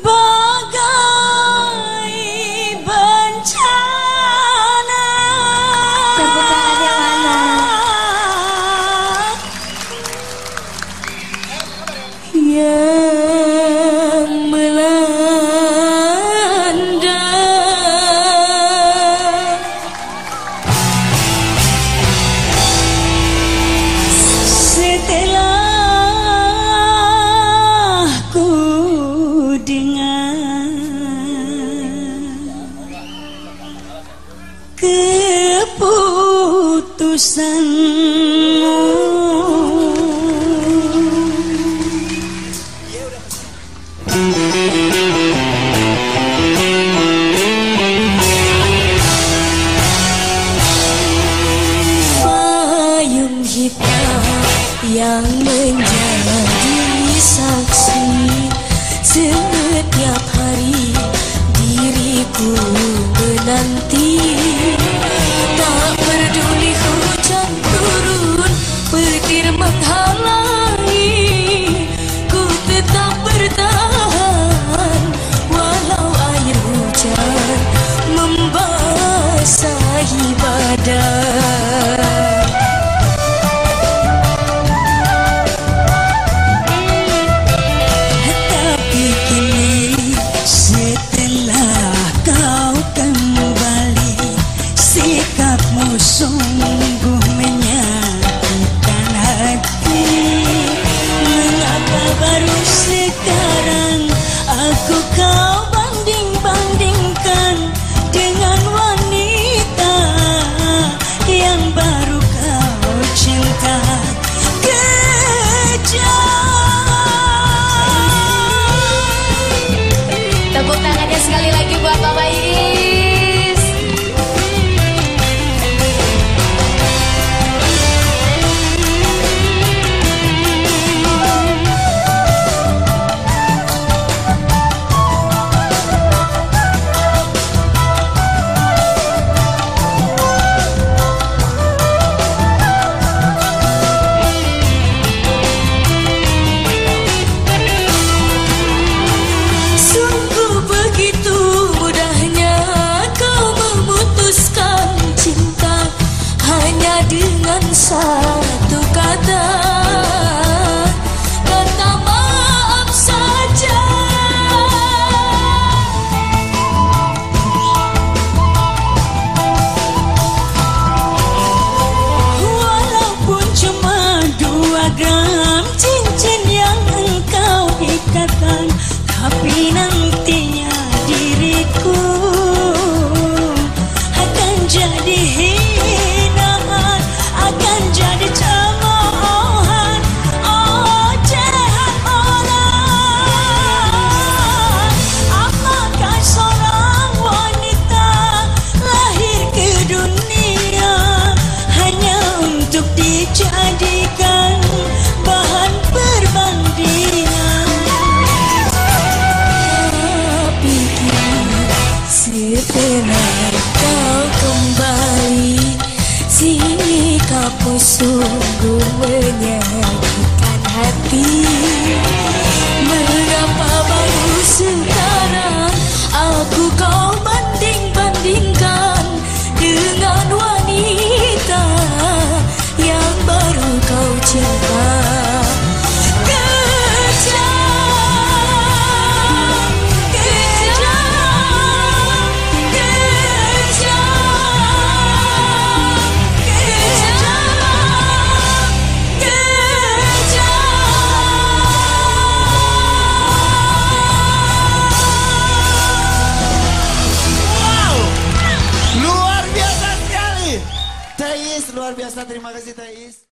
Bye. keputusanmu. Hari luar biasa. Terima kasih Thais.